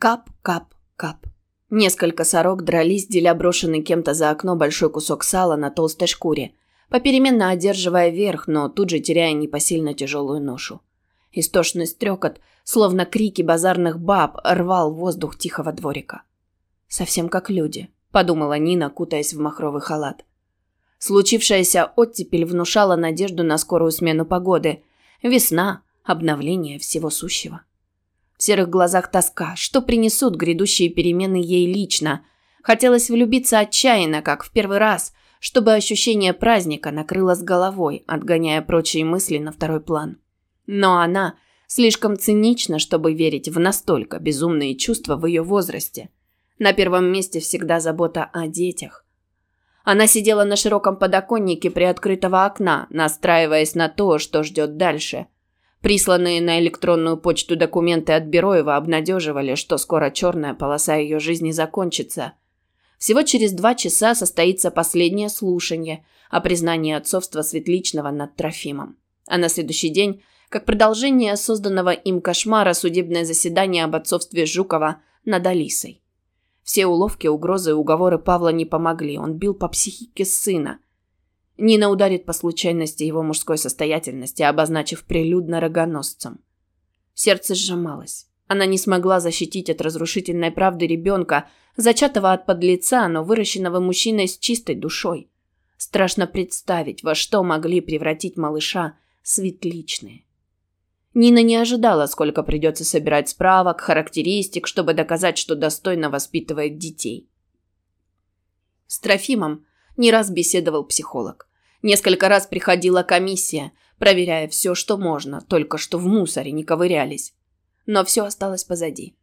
Кап, кап, кап. Несколько сорок дрались, деля брошенный кем-то за окно большой кусок сала на толстой шкуре, попеременно одерживая верх, но тут же теряя непосильно тяжелую ношу. Истошный стрекот, словно крики базарных баб, рвал воздух тихого дворика. «Совсем как люди», – подумала Нина, кутаясь в махровый халат. Случившаяся оттепель внушала надежду на скорую смену погоды. Весна, обновление всего сущего. В серых глазах тоска. Что принесут грядущие перемены ей лично? Хотелось влюбиться отчаянно, как в первый раз, чтобы ощущение праздника накрыло с головой, отгоняя прочие мысли на второй план. Но она слишком цинична, чтобы верить в настолько безумные чувства в ее возрасте. На первом месте всегда забота о детях. Она сидела на широком подоконнике приоткрытого окна, настраиваясь на то, что ждет дальше – Присланные на электронную почту документы от Бероева обнадеживали, что скоро черная полоса ее жизни закончится. Всего через два часа состоится последнее слушание о признании отцовства Светличного над Трофимом. А на следующий день, как продолжение созданного им кошмара, судебное заседание об отцовстве Жукова над Алисой. Все уловки, угрозы и уговоры Павла не помогли. Он бил по психике сына – Нина ударит по случайности его мужской состоятельности, обозначив прилюдно рогоносцем. Сердце сжималось. Она не смогла защитить от разрушительной правды ребенка, зачатого от подлеца, но выращенного мужчиной с чистой душой. Страшно представить, во что могли превратить малыша светличные. Нина не ожидала, сколько придется собирать справок, характеристик, чтобы доказать, что достойно воспитывает детей. С Трофимом не раз беседовал психолог. Несколько раз приходила комиссия, проверяя все, что можно, только что в мусоре не ковырялись. Но все осталось позади.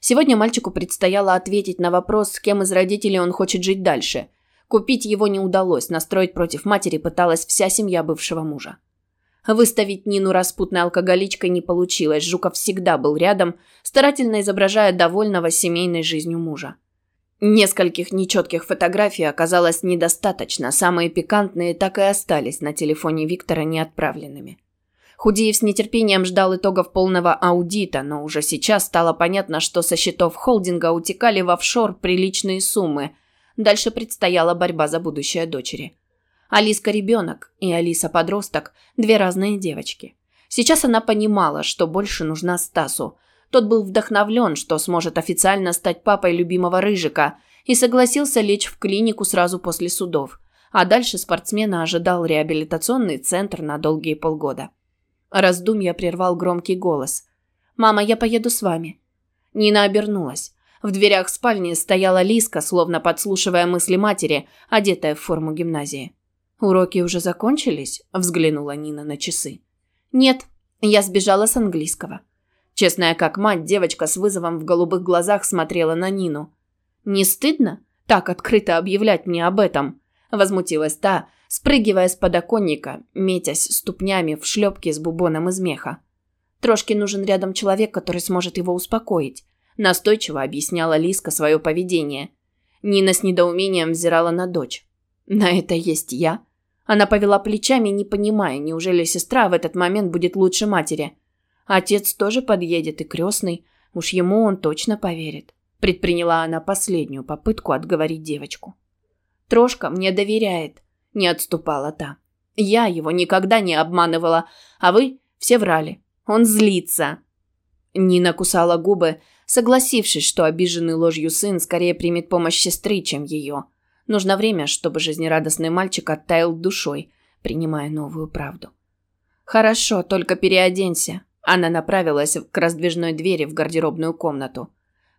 Сегодня мальчику предстояло ответить на вопрос, с кем из родителей он хочет жить дальше. Купить его не удалось, настроить против матери пыталась вся семья бывшего мужа. Выставить Нину распутной алкоголичкой не получилось, Жуков всегда был рядом, старательно изображая довольного семейной жизнью мужа. Нескольких нечетких фотографий оказалось недостаточно, самые пикантные так и остались на телефоне Виктора неотправленными. Худеев с нетерпением ждал итогов полного аудита, но уже сейчас стало понятно, что со счетов холдинга утекали в офшор приличные суммы. Дальше предстояла борьба за будущее дочери. Алиска ребенок и Алиса подросток – две разные девочки. Сейчас она понимала, что больше нужна Стасу, тот был вдохновлен, что сможет официально стать папой любимого Рыжика, и согласился лечь в клинику сразу после судов. А дальше спортсмена ожидал реабилитационный центр на долгие полгода. Раздумья прервал громкий голос. «Мама, я поеду с вами». Нина обернулась. В дверях спальни стояла Лиска, словно подслушивая мысли матери, одетая в форму гимназии. «Уроки уже закончились?» – взглянула Нина на часы. «Нет, я сбежала с английского». Честная как мать, девочка с вызовом в голубых глазах смотрела на Нину. «Не стыдно так открыто объявлять мне об этом?» Возмутилась та, спрыгивая с подоконника, метясь ступнями в шлепке с бубоном из меха. Трошке нужен рядом человек, который сможет его успокоить. Настойчиво объясняла Лиска свое поведение. Нина с недоумением взирала на дочь. «На это есть я?» Она повела плечами, не понимая, неужели сестра в этот момент будет лучше матери. Отец тоже подъедет и крестный. Уж ему он точно поверит. Предприняла она последнюю попытку отговорить девочку. Трошка мне доверяет. Не отступала та. Я его никогда не обманывала, а вы все врали. Он злится. Нина кусала губы, согласившись, что обиженный ложью сын скорее примет помощь сестры, чем ее. Нужно время, чтобы жизнерадостный мальчик оттаял душой, принимая новую правду. «Хорошо, только переоденься», она направилась к раздвижной двери в гардеробную комнату.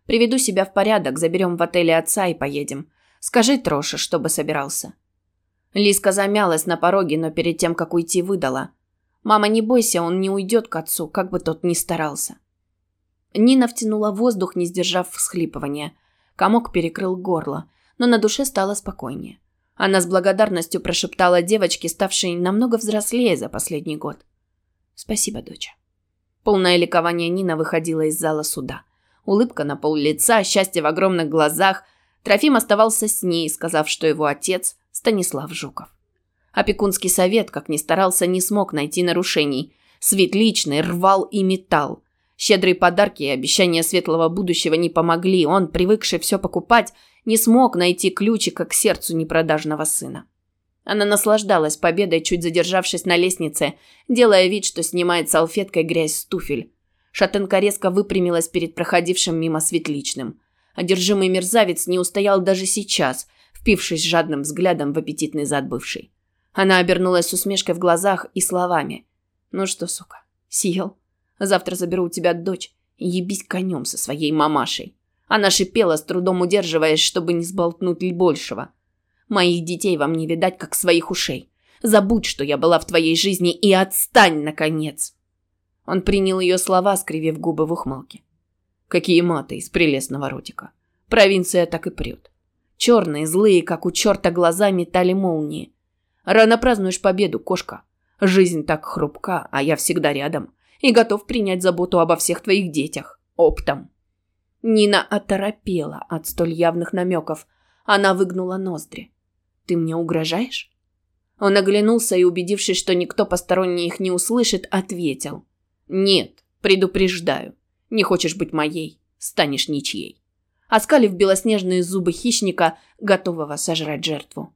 «Приведу себя в порядок, заберем в отеле отца и поедем. Скажи Троше, чтобы собирался». Лиска замялась на пороге, но перед тем, как уйти, выдала. «Мама, не бойся, он не уйдет к отцу, как бы тот ни старался». Нина втянула воздух, не сдержав всхлипывания. Комок перекрыл горло, но на душе стало спокойнее. Она с благодарностью прошептала девочке, ставшей намного взрослее за последний год. «Спасибо, доча». Полное ликование Нина выходила из зала суда. Улыбка на пол лица, счастье в огромных глазах. Трофим оставался с ней, сказав, что его отец – Станислав Жуков. Опекунский совет, как ни старался, не смог найти нарушений. Светличный рвал и металл. Щедрые подарки и обещания светлого будущего не помогли. Он, привыкший все покупать, не смог найти ключика к сердцу непродажного сына. Она наслаждалась победой, чуть задержавшись на лестнице, делая вид, что снимает салфеткой грязь с туфель. Шатенка резко выпрямилась перед проходившим мимо светличным. Одержимый мерзавец не устоял даже сейчас, впившись жадным взглядом в аппетитный зад бывшей. Она обернулась с усмешкой в глазах и словами. «Ну что, сука, съел? Завтра заберу у тебя дочь и ебись конем со своей мамашей». Она шипела, с трудом удерживаясь, чтобы не сболтнуть ли большего. «Моих детей вам не видать, как своих ушей. Забудь, что я была в твоей жизни, и отстань, наконец!» Он принял ее слова, скривив губы в ухмылке. Какие маты из прелестного ротика. Провинция так и прет. Черные, злые, как у черта глаза, метали молнии. Рано празднуешь победу, кошка. Жизнь так хрупка, а я всегда рядом. И готов принять заботу обо всех твоих детях. Оптом. Нина оторопела от столь явных намеков. Она выгнула ноздри. «Ты мне угрожаешь?» Он оглянулся и, убедившись, что никто посторонний их не услышит, ответил. «Нет, предупреждаю. Не хочешь быть моей, станешь ничьей». Оскалив белоснежные зубы хищника, готового сожрать жертву.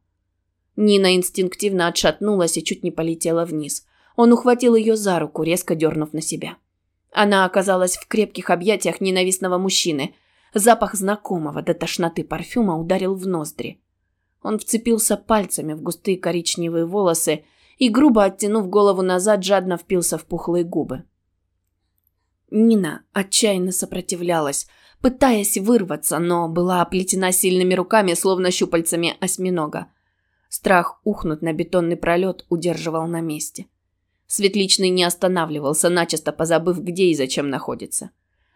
Нина инстинктивно отшатнулась и чуть не полетела вниз. Он ухватил ее за руку, резко дернув на себя. Она оказалась в крепких объятиях ненавистного мужчины. Запах знакомого до тошноты парфюма ударил в ноздри. Он вцепился пальцами в густые коричневые волосы и, грубо оттянув голову назад, жадно впился в пухлые губы. Нина отчаянно сопротивлялась, пытаясь вырваться, но была оплетена сильными руками, словно щупальцами осьминога. Страх ухнуть на бетонный пролет удерживал на месте. Светличный не останавливался, начисто позабыв, где и зачем находится.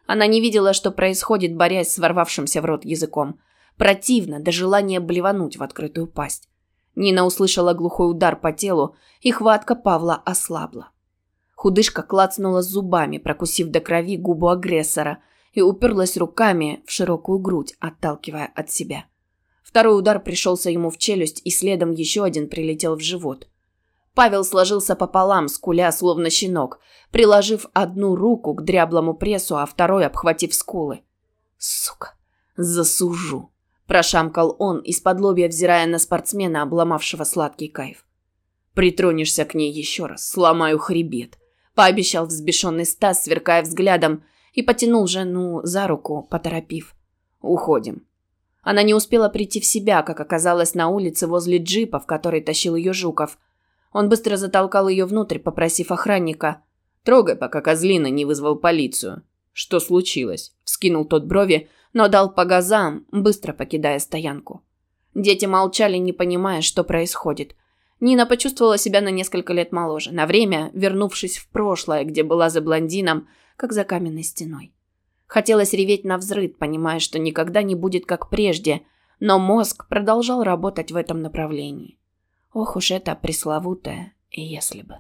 Она не видела, что происходит, борясь с ворвавшимся в рот языком. Противно, до желания блевануть в открытую пасть. Нина услышала глухой удар по телу, и хватка Павла ослабла. Худышка клацнула зубами, прокусив до крови губу агрессора, и уперлась руками в широкую грудь, отталкивая от себя. Второй удар пришелся ему в челюсть, и следом еще один прилетел в живот. Павел сложился пополам, скуля, словно щенок, приложив одну руку к дряблому прессу, а второй обхватив скулы. «Сука, засужу!» – прошамкал он, из-под лобья взирая на спортсмена, обломавшего сладкий кайф. «Притронешься к ней еще раз, сломаю хребет», – пообещал взбешенный Стас, сверкая взглядом, и потянул жену за руку, поторопив. «Уходим». Она не успела прийти в себя, как оказалась на улице возле джипа, в который тащил ее Жуков. Он быстро затолкал ее внутрь, попросив охранника. «Трогай, пока козлина не вызвал полицию». «Что случилось?» – вскинул тот брови, но дал по газам, быстро покидая стоянку. Дети молчали, не понимая, что происходит. Нина почувствовала себя на несколько лет моложе, на время вернувшись в прошлое, где была за блондином, как за каменной стеной. Хотелось реветь на взрыд, понимая, что никогда не будет как прежде, но мозг продолжал работать в этом направлении. Ох уж это пресловутое «если бы».